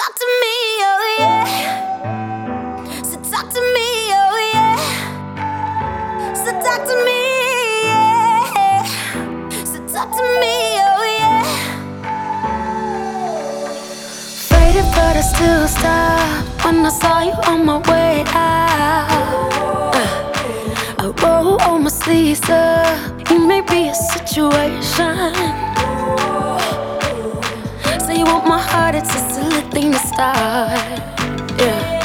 talk to me, oh yeah. So talk to me, oh yeah. So talk to me, yeah. So talk to me, oh yeah. Faded, but I still stop when I saw you on my way out. Uh, I roll all my sleeves up. You may be a situation. Say you want my heart, it's a silly thing to start. Yeah.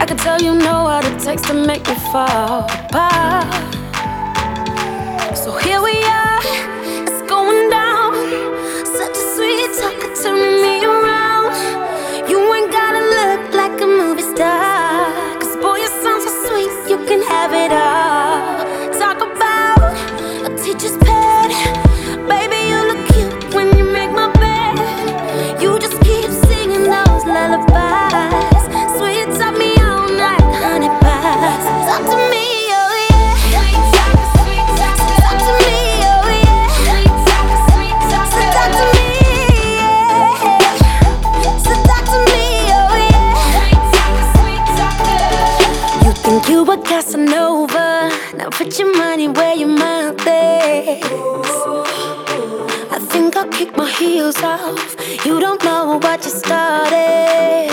I can tell you know what it takes to make me fall apart. Put your money where your mouth is. I think I'll kick my heels off. You don't know what you started.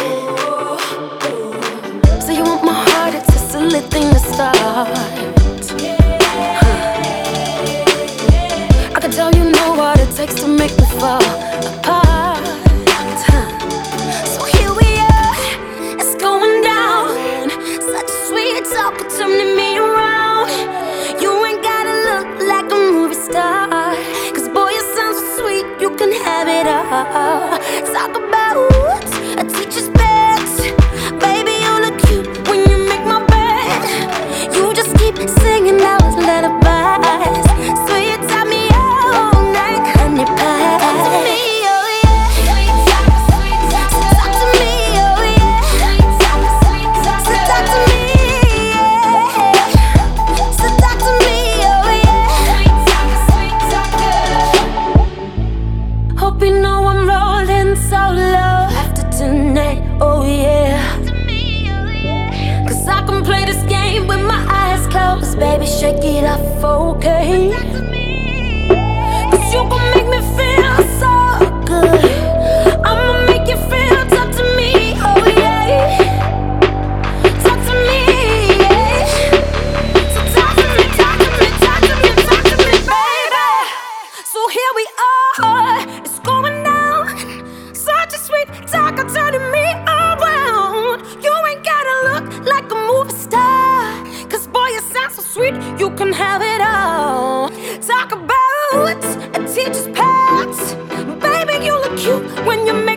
So you want my heart? It's a silly thing to start. Huh. I can tell you know what it takes to make me fall apart. Huh. So here we are, it's going down. Such sweet talker turning me have Baby, shake it off, okay? sweet, you can have it all. Talk about a teacher's pet. Baby, you look cute when you make